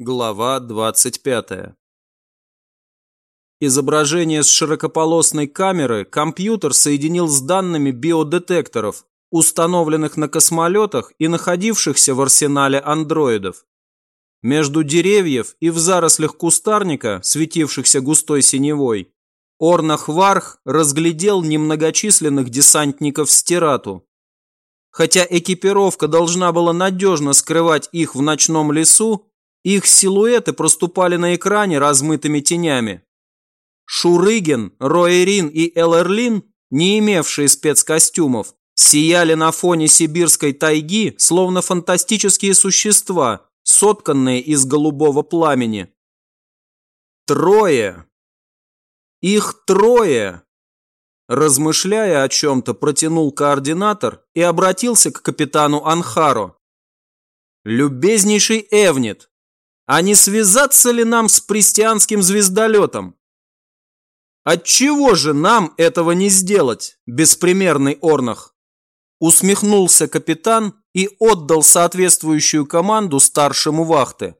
Глава 25. Изображение с широкополосной камеры компьютер соединил с данными биодетекторов, установленных на космолетах и находившихся в арсенале андроидов. Между деревьев и в зарослях кустарника, светившихся густой синевой, Орнах Варх разглядел немногочисленных десантников Стирату. Хотя экипировка должна была надежно скрывать их в ночном лесу, их силуэты проступали на экране размытыми тенями. Шурыгин, Роэрин и Элерлин, не имевшие спецкостюмов, сияли на фоне сибирской тайги, словно фантастические существа, сотканные из голубого пламени. Трое. Их трое. Размышляя о чем-то, протянул координатор и обратился к капитану Анхаро. «Любезнейший Эвнит, а не связаться ли нам с пристианским звездолетом?» «Отчего же нам этого не сделать, беспримерный Орнах?» Усмехнулся капитан и отдал соответствующую команду старшему вахты.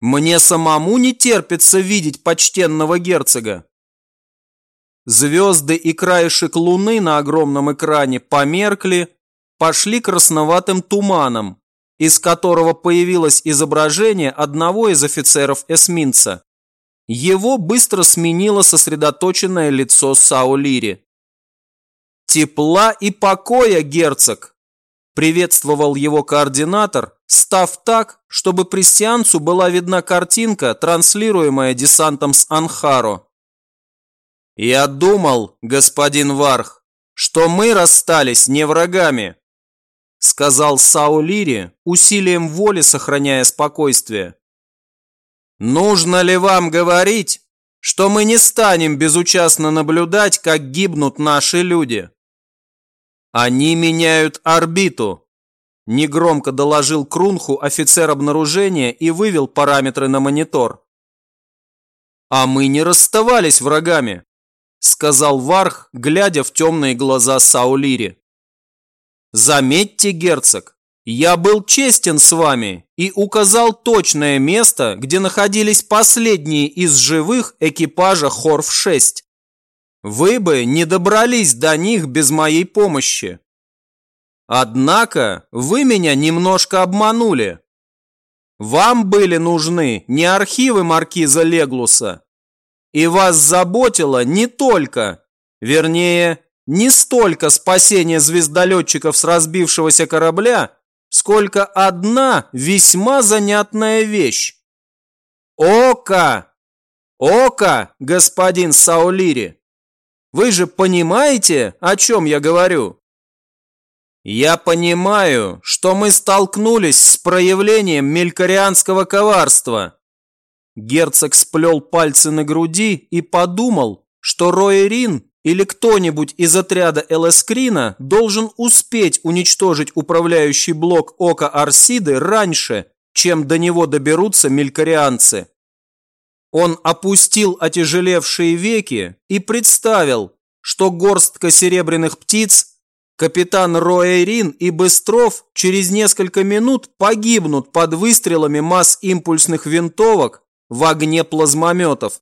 «Мне самому не терпится видеть почтенного герцога. Звезды и краешек луны на огромном экране померкли, пошли красноватым туманом, из которого появилось изображение одного из офицеров эсминца. Его быстро сменило сосредоточенное лицо Саулири. «Тепла и покоя, герцог!» Приветствовал его координатор, став так, чтобы пресианцу была видна картинка, транслируемая десантом с Анхаро. «Я думал, господин Варх, что мы расстались не врагами», сказал Саулири, усилием воли сохраняя спокойствие. «Нужно ли вам говорить, что мы не станем безучастно наблюдать, как гибнут наши люди?» «Они меняют орбиту», – негромко доложил Крунху офицер обнаружения и вывел параметры на монитор. «А мы не расставались врагами сказал Варх, глядя в темные глаза Саулири. Заметьте, герцог, я был честен с вами и указал точное место, где находились последние из живых экипажа Хорф-6. Вы бы не добрались до них без моей помощи. Однако вы меня немножко обманули. Вам были нужны не архивы маркиза Леглуса, и вас заботило не только, вернее, не столько спасение звездолетчиков с разбившегося корабля, сколько одна весьма занятная вещь. Ока! Ока, господин Саулири! Вы же понимаете, о чем я говорю? Я понимаю, что мы столкнулись с проявлением мелькарианского коварства, Герцог сплел пальцы на груди и подумал, что Роерин или кто-нибудь из отряда Элэскрина должен успеть уничтожить управляющий блок Ока Арсиды раньше, чем до него доберутся мелькарианцы. Он опустил отяжелевшие веки и представил, что горстка серебряных птиц, капитан Роэрин и Быстров через несколько минут погибнут под выстрелами масс-импульсных винтовок в огне плазмометов.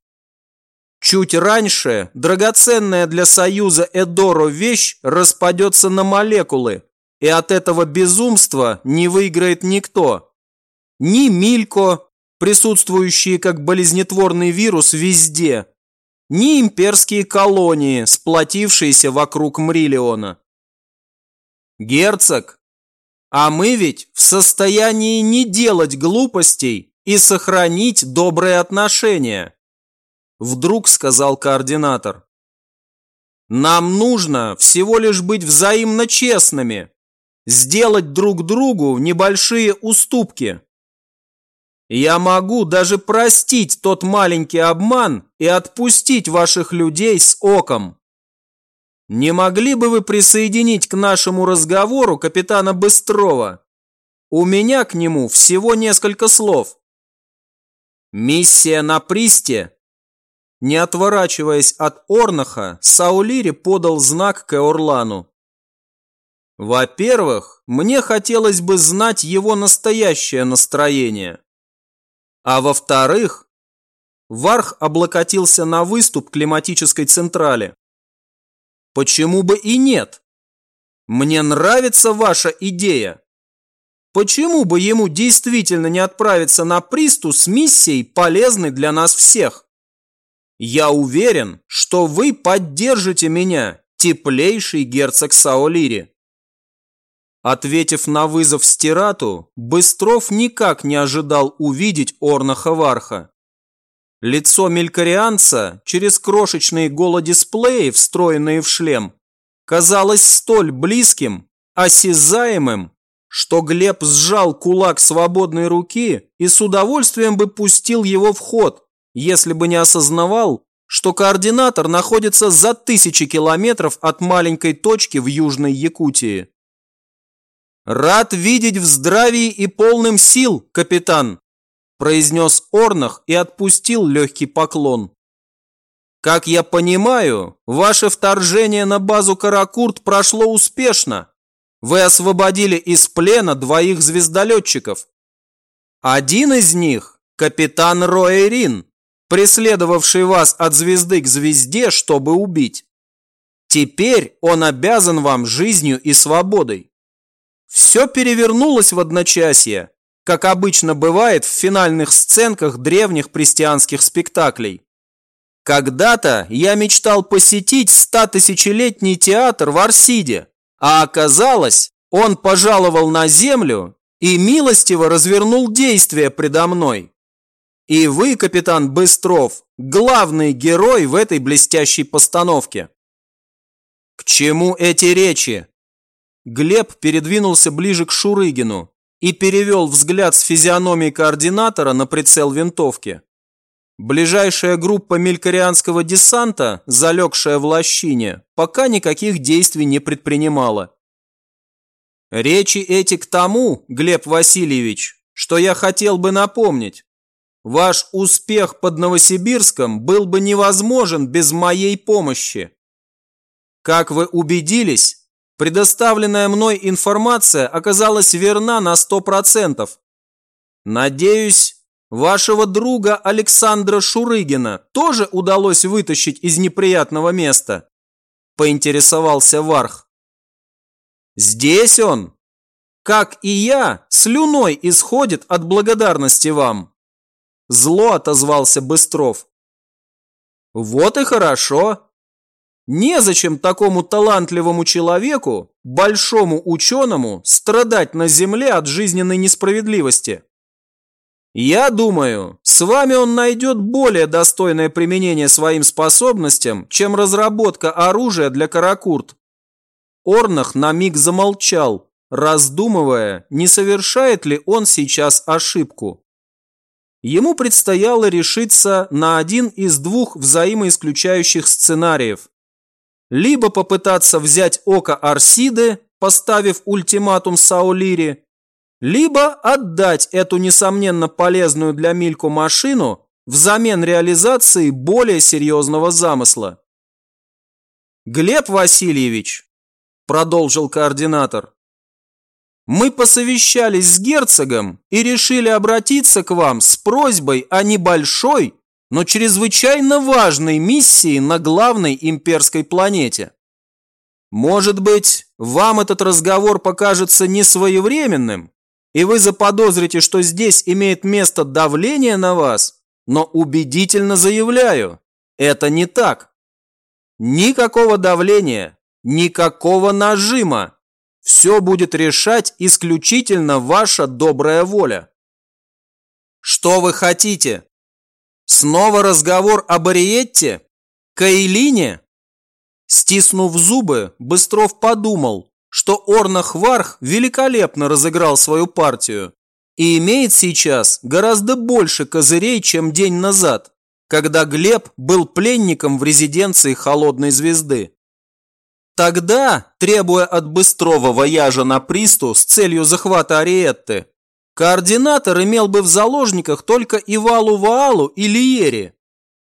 Чуть раньше драгоценная для Союза Эдоро вещь распадется на молекулы, и от этого безумства не выиграет никто. Ни Милько, присутствующие как болезнетворный вирус везде, ни имперские колонии, сплотившиеся вокруг Мриллиона. Герцог, а мы ведь в состоянии не делать глупостей и сохранить добрые отношения. Вдруг сказал координатор. Нам нужно всего лишь быть взаимно честными, сделать друг другу небольшие уступки. Я могу даже простить тот маленький обман и отпустить ваших людей с оком. Не могли бы вы присоединить к нашему разговору капитана Быстрова? У меня к нему всего несколько слов. Миссия на Присте? Не отворачиваясь от Орнаха, Саулири подал знак Кеорлану. Во-первых, мне хотелось бы знать его настоящее настроение. А во-вторых, Варх облокотился на выступ климатической централи. Почему бы и нет? Мне нравится ваша идея. Почему бы ему действительно не отправиться на Присту с миссией, полезной для нас всех? Я уверен, что вы поддержите меня, теплейший герцог Саолири. Ответив на вызов Стирату, Быстров никак не ожидал увидеть Орнаха Варха. Лицо мелькарианца через крошечные голодисплеи, встроенные в шлем, казалось столь близким, осязаемым, что Глеб сжал кулак свободной руки и с удовольствием бы пустил его в ход, если бы не осознавал, что координатор находится за тысячи километров от маленькой точки в Южной Якутии. «Рад видеть в здравии и полным сил, капитан!» произнес Орнах и отпустил легкий поклон. Как я понимаю, ваше вторжение на базу Каракурт прошло успешно. Вы освободили из плена двоих звездолетчиков. Один из них – капитан Роэрин, преследовавший вас от звезды к звезде, чтобы убить. Теперь он обязан вам жизнью и свободой. Все перевернулось в одночасье, как обычно бывает в финальных сценках древних христианских спектаклей. Когда-то я мечтал посетить статысячелетний театр в Арсиде, а оказалось, он пожаловал на землю и милостиво развернул действие предо мной. И вы, капитан Быстров, главный герой в этой блестящей постановке. К чему эти речи? Глеб передвинулся ближе к Шурыгину, и перевел взгляд с физиономии координатора на прицел винтовки. Ближайшая группа мелькарианского десанта, залегшая в лощине, пока никаких действий не предпринимала. Речи эти к тому, Глеб Васильевич, что я хотел бы напомнить. Ваш успех под Новосибирском был бы невозможен без моей помощи. Как вы убедились, Предоставленная мной информация оказалась верна на 100%. Надеюсь, вашего друга Александра Шурыгина тоже удалось вытащить из неприятного места? Поинтересовался Варх. Здесь он, как и я, слюной исходит от благодарности вам. Зло отозвался Быстров. Вот и хорошо. Незачем такому талантливому человеку, большому ученому, страдать на земле от жизненной несправедливости. Я думаю, с вами он найдет более достойное применение своим способностям, чем разработка оружия для Каракурт. Орнах на миг замолчал, раздумывая, не совершает ли он сейчас ошибку. Ему предстояло решиться на один из двух взаимоисключающих сценариев либо попытаться взять око Арсиды, поставив ультиматум Саулири, либо отдать эту несомненно полезную для Мильку машину взамен реализации более серьезного замысла. «Глеб Васильевич», – продолжил координатор, – «мы посовещались с герцогом и решили обратиться к вам с просьбой о небольшой, но чрезвычайно важной миссии на главной имперской планете. Может быть, вам этот разговор покажется несвоевременным, и вы заподозрите, что здесь имеет место давление на вас, но убедительно заявляю, это не так. Никакого давления, никакого нажима. Все будет решать исключительно ваша добрая воля. Что вы хотите? Снова разговор об Ариетте? Каилине? Стиснув зубы, Быстров подумал, что Орнах Варх великолепно разыграл свою партию и имеет сейчас гораздо больше козырей, чем день назад, когда Глеб был пленником в резиденции Холодной Звезды. Тогда, требуя от Быстрова вояжа на Присту с целью захвата Ариетты, Координатор имел бы в заложниках только Ивалу Ваалу и Лиери.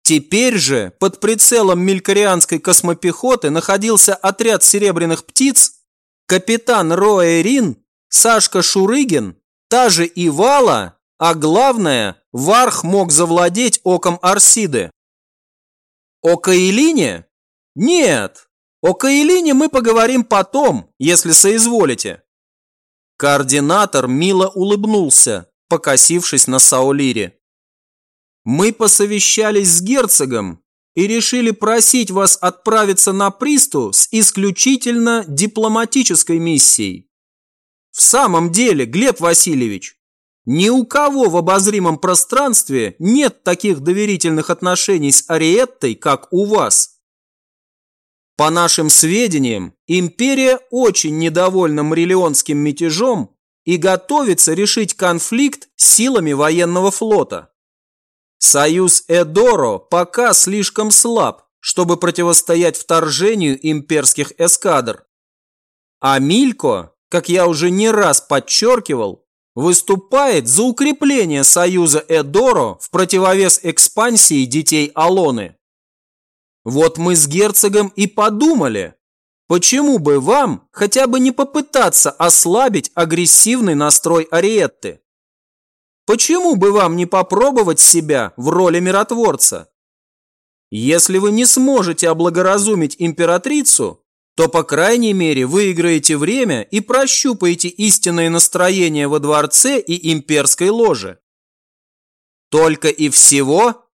Теперь же под прицелом мелькарианской космопехоты находился отряд серебряных птиц, капитан Роэрин, Сашка Шурыгин, та же Ивала А главное, Варх мог завладеть оком Арсиды. О Каилине? Нет, о Каилине мы поговорим потом, если соизволите. Координатор мило улыбнулся, покосившись на Саулире. Мы посовещались с герцогом и решили просить вас отправиться на Присту с исключительно дипломатической миссией. В самом деле, Глеб Васильевич, ни у кого в обозримом пространстве нет таких доверительных отношений с Ариеттой, как у вас. По нашим сведениям, империя очень недовольна Мариллионским мятежом и готовится решить конфликт силами военного флота. Союз Эдоро пока слишком слаб, чтобы противостоять вторжению имперских эскадр. А Милько, как я уже не раз подчеркивал, выступает за укрепление союза Эдоро в противовес экспансии детей Алоны. Вот мы с герцогом и подумали, почему бы вам хотя бы не попытаться ослабить агрессивный настрой Ариетты? Почему бы вам не попробовать себя в роли миротворца? Если вы не сможете облагоразумить императрицу, то, по крайней мере, выиграете время и прощупаете истинное настроение во дворце и имперской ложе. Только и всего?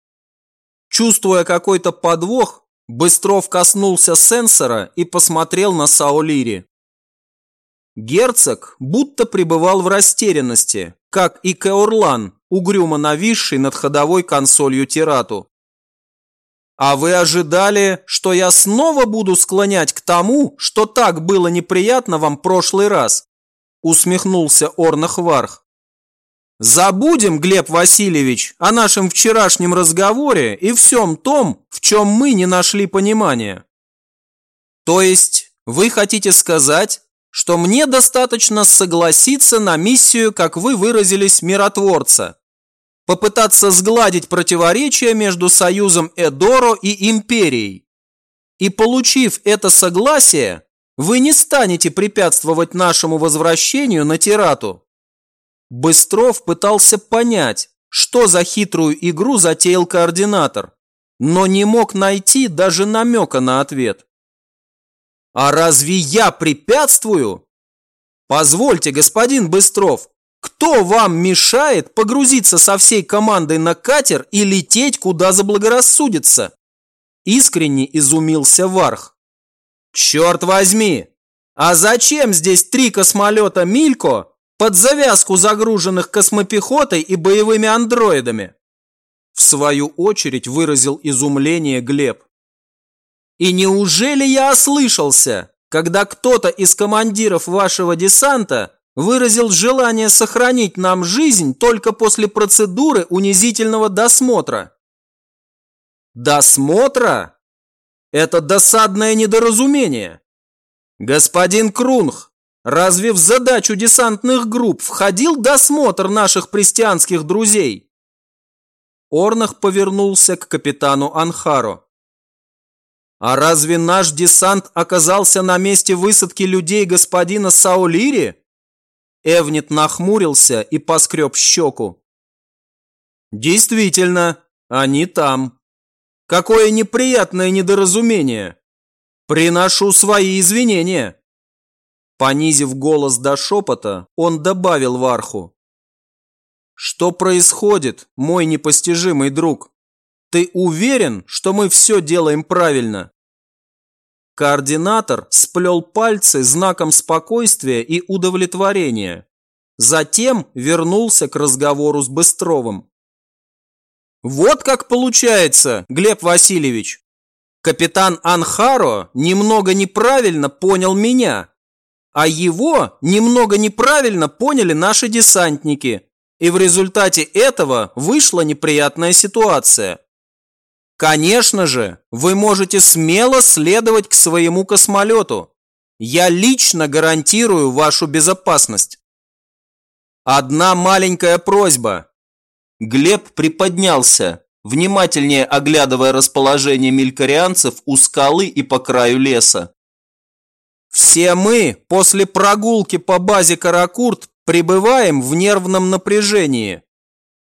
Чувствуя какой-то подвох, Быстров коснулся сенсора и посмотрел на Саолири. Герцог будто пребывал в растерянности, как и Кеорлан, угрюмо нависший над ходовой консолью Тирату. «А вы ожидали, что я снова буду склонять к тому, что так было неприятно вам прошлый раз?» усмехнулся Орнах Варх. Забудем, Глеб Васильевич, о нашем вчерашнем разговоре и всем том, в чем мы не нашли понимания. То есть, вы хотите сказать, что мне достаточно согласиться на миссию, как вы выразились, миротворца, попытаться сгладить противоречия между союзом Эдоро и Империей. И получив это согласие, вы не станете препятствовать нашему возвращению на Тирату. Быстров пытался понять, что за хитрую игру затеял координатор, но не мог найти даже намека на ответ. «А разве я препятствую?» «Позвольте, господин Быстров, кто вам мешает погрузиться со всей командой на катер и лететь, куда заблагорассудится?» Искренне изумился Варх. «Черт возьми! А зачем здесь три космолета Милько под завязку загруженных космопехотой и боевыми андроидами. В свою очередь выразил изумление Глеб. И неужели я ослышался, когда кто-то из командиров вашего десанта выразил желание сохранить нам жизнь только после процедуры унизительного досмотра? Досмотра? Это досадное недоразумение. Господин Крунх, Разве в задачу десантных групп входил досмотр наших престианских друзей? Орнах повернулся к капитану Анхаро. А разве наш десант оказался на месте высадки людей господина Саулири? Эвнит нахмурился и поскреб щеку. Действительно, они там. Какое неприятное недоразумение. Приношу свои извинения. Понизив голос до шепота, он добавил Варху. «Что происходит, мой непостижимый друг? Ты уверен, что мы все делаем правильно?» Координатор сплел пальцы знаком спокойствия и удовлетворения. Затем вернулся к разговору с Быстровым. «Вот как получается, Глеб Васильевич. Капитан Анхаро немного неправильно понял меня а его немного неправильно поняли наши десантники, и в результате этого вышла неприятная ситуация. Конечно же, вы можете смело следовать к своему космолету. Я лично гарантирую вашу безопасность. Одна маленькая просьба. Глеб приподнялся, внимательнее оглядывая расположение мелькарианцев у скалы и по краю леса. Все мы после прогулки по базе Каракурт пребываем в нервном напряжении.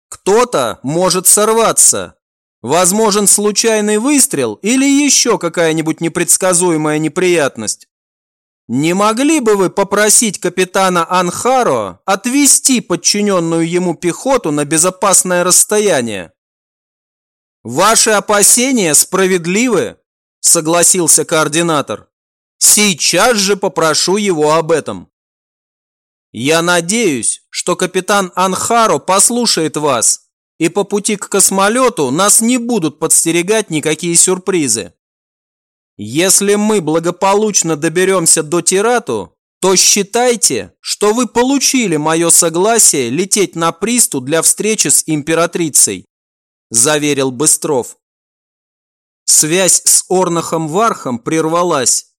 Кто-то может сорваться. Возможен случайный выстрел или еще какая-нибудь непредсказуемая неприятность. Не могли бы вы попросить капитана Анхаро отвести подчиненную ему пехоту на безопасное расстояние? Ваши опасения справедливы, согласился координатор. Сейчас же попрошу его об этом. Я надеюсь, что капитан Анхаро послушает вас, и по пути к космолету нас не будут подстерегать никакие сюрпризы. Если мы благополучно доберемся до Тирату, то считайте, что вы получили мое согласие лететь на Присту для встречи с императрицей», – заверил Быстров. Связь с Орнахом Вархом прервалась.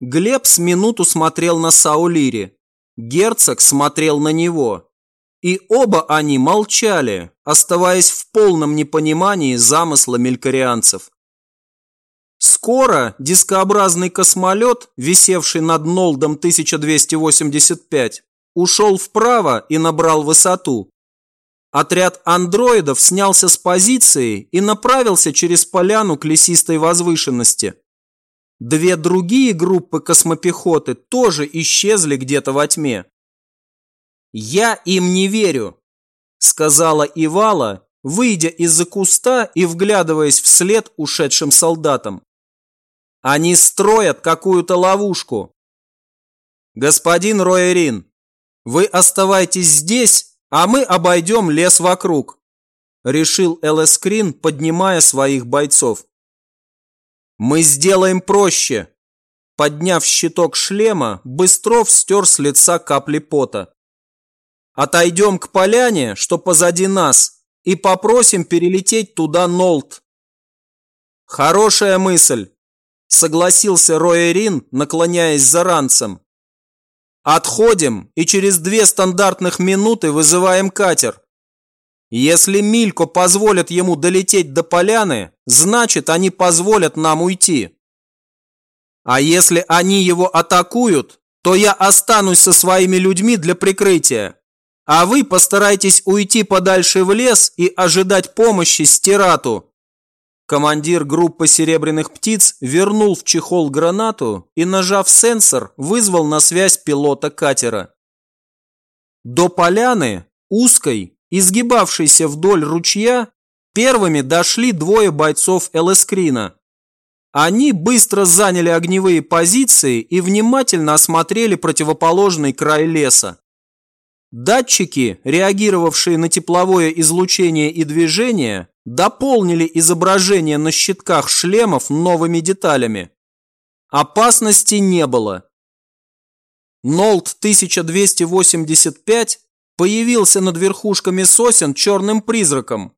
Глеб с минуту смотрел на Саулири. Герцог смотрел на него. И оба они молчали, оставаясь в полном непонимании замысла мелькарианцев. Скоро дискообразный космолет, висевший над Нолдом 1285, ушел вправо и набрал высоту. Отряд андроидов снялся с позиции и направился через поляну к лесистой возвышенности. Две другие группы космопехоты тоже исчезли где-то во тьме. «Я им не верю», – сказала Ивала, выйдя из-за куста и вглядываясь вслед ушедшим солдатам. Они строят какую-то ловушку. Господин Роерин, вы оставайтесь здесь, а мы обойдем лес вокруг, решил Элэскрин, поднимая своих бойцов. Мы сделаем проще. Подняв щиток шлема, Быстров стер с лица капли пота. Отойдем к поляне, что позади нас, и попросим перелететь туда Нолт. Хорошая мысль согласился Роерин, наклоняясь за ранцем. Отходим и через две стандартных минуты вызываем катер. Если Милько позволит ему долететь до поляны, значит они позволят нам уйти. А если они его атакуют, то я останусь со своими людьми для прикрытия. А вы постарайтесь уйти подальше в лес и ожидать помощи Стирату, Командир группы серебряных птиц вернул в чехол гранату и, нажав сенсор, вызвал на связь пилота катера. До поляны, узкой, изгибавшейся вдоль ручья, первыми дошли двое бойцов Элэскрина. Они быстро заняли огневые позиции и внимательно осмотрели противоположный край леса. Датчики, реагировавшие на тепловое излучение и движение, дополнили изображение на щитках шлемов новыми деталями. Опасности не было. Нолт 1285 появился над верхушками сосен черным призраком.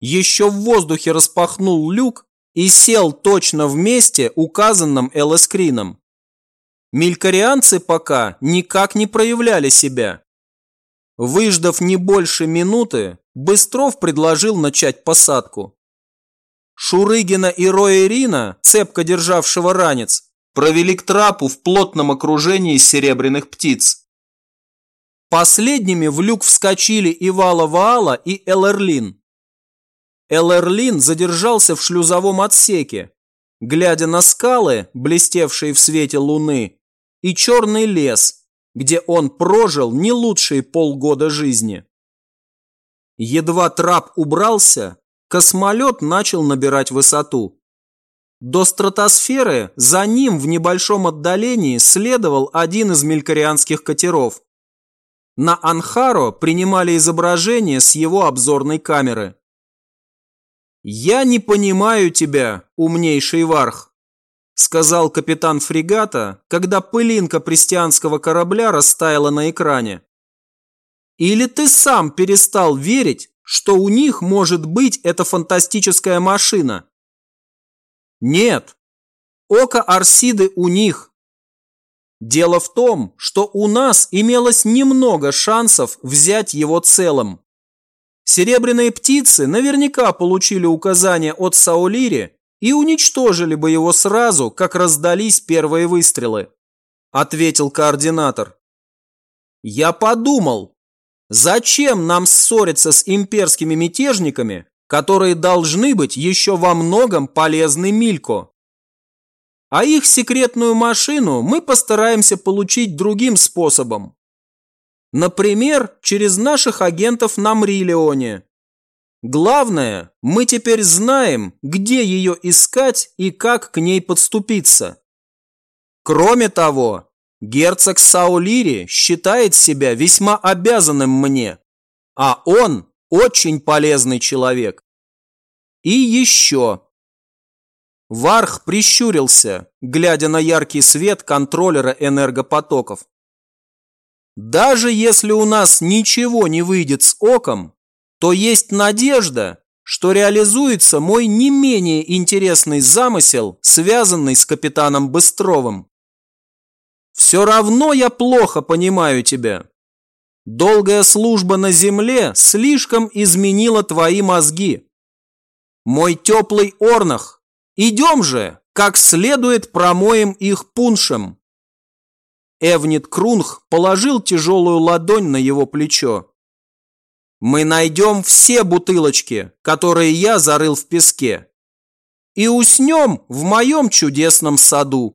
Еще в воздухе распахнул люк и сел точно в месте, указанном элэскрином. Мелькарианцы пока никак не проявляли себя. Выждав не больше минуты, Быстров предложил начать посадку. Шурыгина и Роя цепко державшего ранец, провели к трапу в плотном окружении серебряных птиц. Последними в люк вскочили Ивала Ваала и Элерлин. Элерлин задержался в шлюзовом отсеке, глядя на скалы, блестевшие в свете луны, и черный лес, где он прожил не лучшие полгода жизни. Едва трап убрался, космолет начал набирать высоту. До стратосферы за ним в небольшом отдалении следовал один из мелькарианских катеров. На Анхаро принимали изображение с его обзорной камеры. «Я не понимаю тебя, умнейший варх», сказал капитан фрегата, когда пылинка престианского корабля растаяла на экране. Или ты сам перестал верить, что у них может быть эта фантастическая машина? Нет. Око Арсиды у них. Дело в том, что у нас имелось немного шансов взять его целым. Серебряные птицы наверняка получили указание от Саулири и уничтожили бы его сразу, как раздались первые выстрелы», – ответил координатор. «Я подумал, Зачем нам ссориться с имперскими мятежниками, которые должны быть еще во многом полезны Милько? А их секретную машину мы постараемся получить другим способом. Например, через наших агентов на Мрилионе. Главное, мы теперь знаем, где ее искать и как к ней подступиться. Кроме того, герцог Саулири считает себя весьма обязанным мне, а он очень полезный человек. И еще. Варх прищурился, глядя на яркий свет контроллера энергопотоков. Даже если у нас ничего не выйдет с оком, то есть надежда, что реализуется мой не менее интересный замысел, связанный с капитаном Быстровым. Все равно я плохо понимаю тебя. Долгая служба на земле слишком изменила твои мозги. Мой теплый Орнах, идем же, как следует промоем их пуншем. Эвнит Крунг положил тяжелую ладонь на его плечо. Мы найдем все бутылочки, которые я зарыл в песке. И уснем в моем чудесном саду.